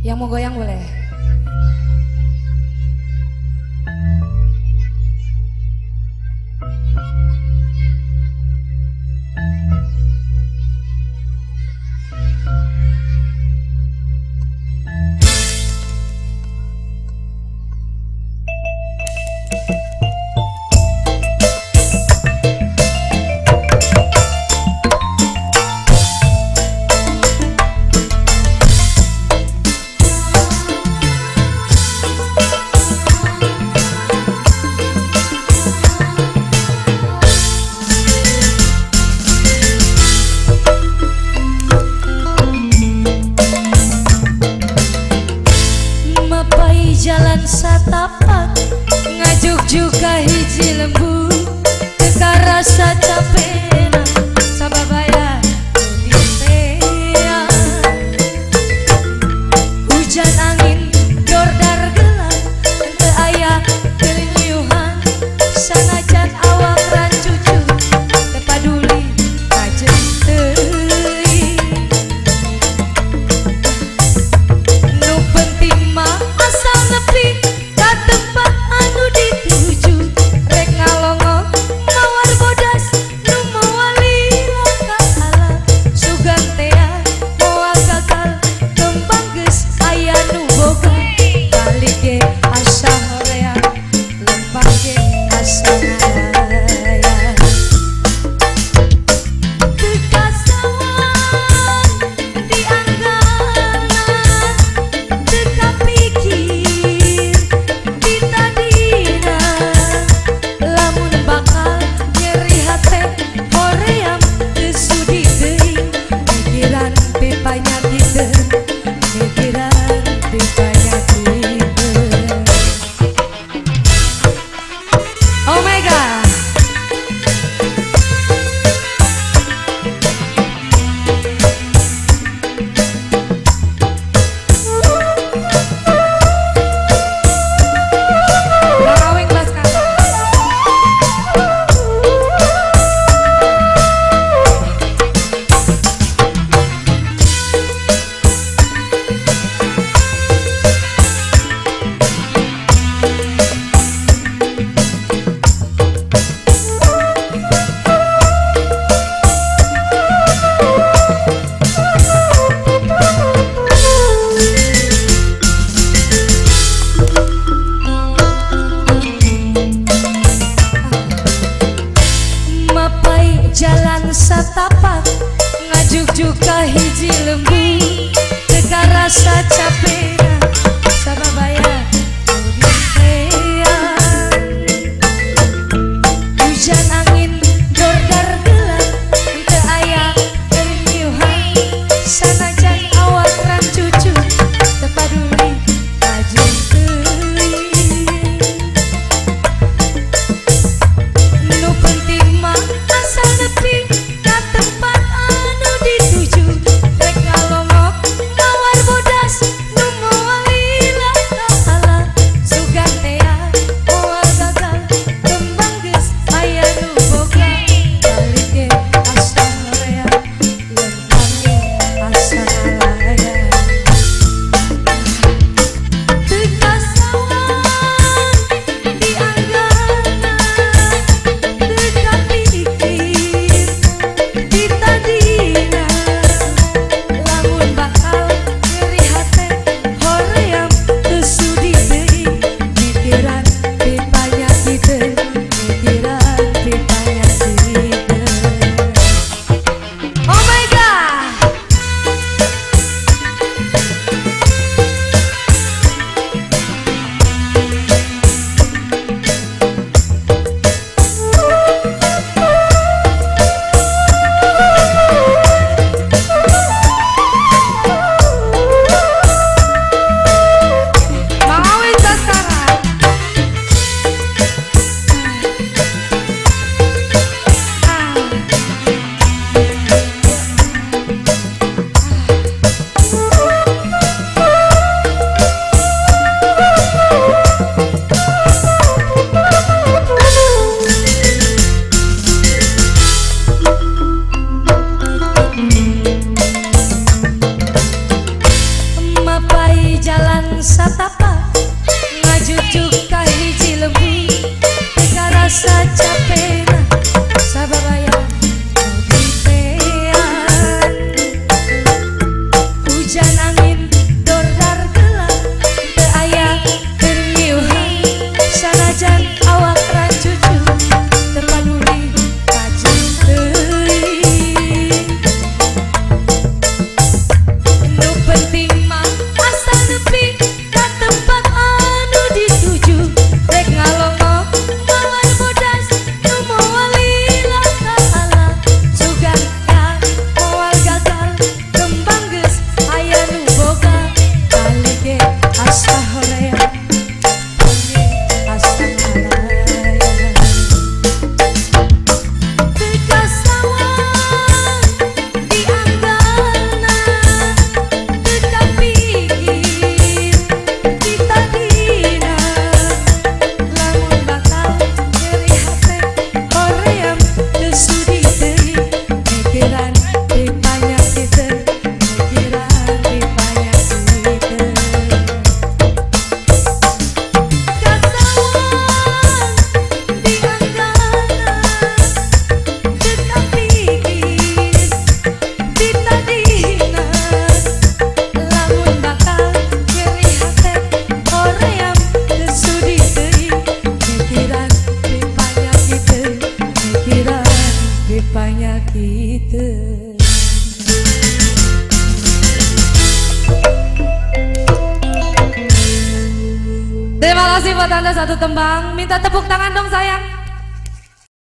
Yang mau goyang boleh. Set up. Omega Terima kasih buat anda satu tembang. Minta tepuk tangan dong sayang